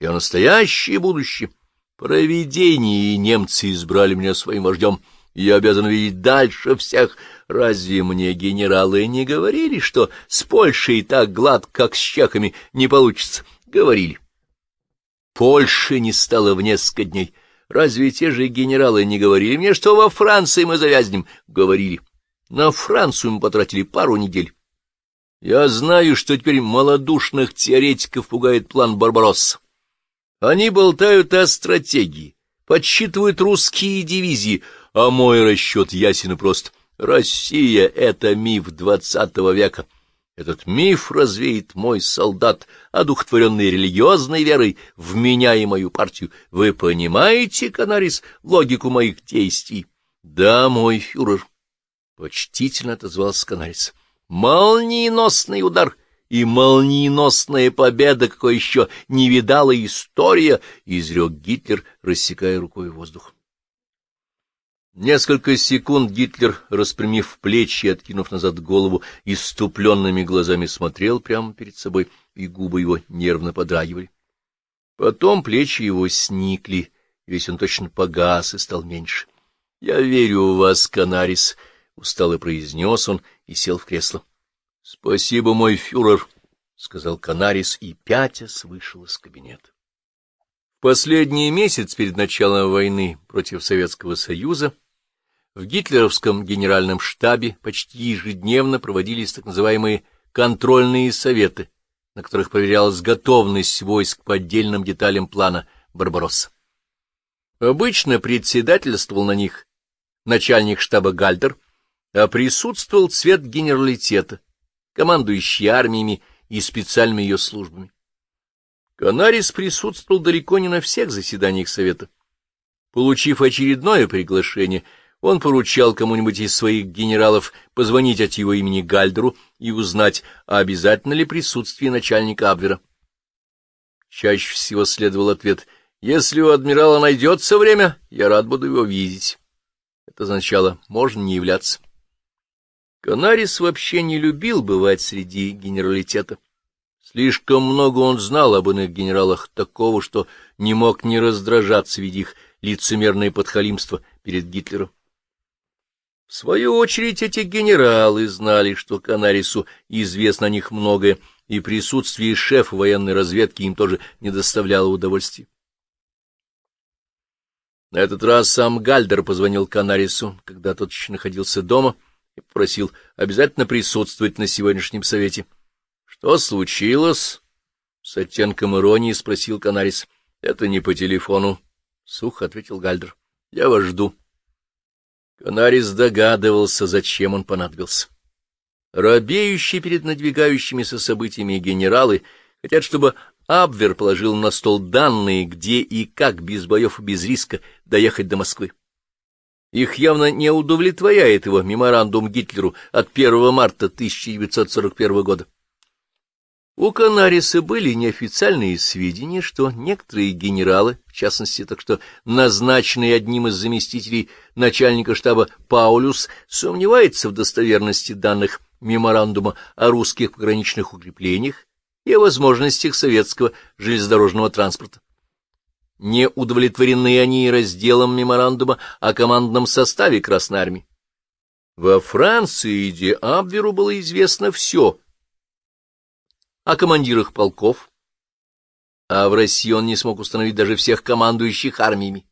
Я настоящее будущее. Провидение и немцы избрали меня своим вождем. Я обязан видеть дальше всех. Разве мне генералы не говорили, что с Польшей так гладко, как с чехами, не получится? Говорили. Польши не стало в несколько дней. Разве те же генералы не говорили мне, что во Франции мы завязнем? Говорили. На Францию мы потратили пару недель. Я знаю, что теперь малодушных теоретиков пугает план Барбаросса. Они болтают о стратегии, подсчитывают русские дивизии, а мой расчет ясен и прост. Россия — это миф двадцатого века. Этот миф развеет мой солдат, одухотворенный религиозной верой, в меня и мою партию. Вы понимаете, Канарис, логику моих действий? — Да, мой фюрер, — почтительно отозвался Канарис. — Молниеносный удар и молниеносная победа, какой еще не видала история, — изрек Гитлер, рассекая рукой воздух. Несколько секунд Гитлер, распрямив плечи и откинув назад голову, иступленными глазами смотрел прямо перед собой, и губы его нервно подрагивали. Потом плечи его сникли, весь он точно погас и стал меньше. — Я верю в вас, Канарис, — устало произнес он и сел в кресло. — Спасибо, мой фюрер, — сказал Канарис и, пятясь, вышел из кабинета. Последний месяц перед началом войны против Советского Союза в гитлеровском генеральном штабе почти ежедневно проводились так называемые контрольные советы, на которых проверялась готовность войск по отдельным деталям плана Барбаросса. Обычно председательствовал на них начальник штаба Гальдер, а присутствовал цвет генералитета, командующий армиями и специальными ее службами. Канарис присутствовал далеко не на всех заседаниях Совета. Получив очередное приглашение, он поручал кому-нибудь из своих генералов позвонить от его имени Гальдеру и узнать, обязательно ли присутствие начальника Абвера. Чаще всего следовал ответ «Если у адмирала найдется время, я рад буду его видеть». Это означало «можно не являться». Канарис вообще не любил бывать среди генералитета. Слишком много он знал об иных генералах такого, что не мог не раздражаться, видя их лицемерное подхалимство перед Гитлером. В свою очередь эти генералы знали, что Канарису известно о них многое, и присутствие шефа военной разведки им тоже не доставляло удовольствия. На этот раз сам Гальдер позвонил Канарису, когда тот еще находился дома, и попросил обязательно присутствовать на сегодняшнем совете. — Что случилось? — с оттенком иронии спросил Канарис. — Это не по телефону, — сухо ответил Гальдер. — Я вас жду. Канарис догадывался, зачем он понадобился. Робеющие перед надвигающимися событиями генералы хотят, чтобы Абвер положил на стол данные, где и как без боев и без риска доехать до Москвы. Их явно не удовлетворяет его меморандум Гитлеру от 1 марта 1941 года. У Канариса были неофициальные сведения, что некоторые генералы, в частности, так что назначенный одним из заместителей начальника штаба Паулюс, сомневается в достоверности данных меморандума о русских пограничных укреплениях и о возможностях советского железнодорожного транспорта. Не удовлетворены они разделом меморандума о командном составе Красной Армии. Во Франции де Абверу было известно все — о командирах полков, а в России он не смог установить даже всех командующих армиями.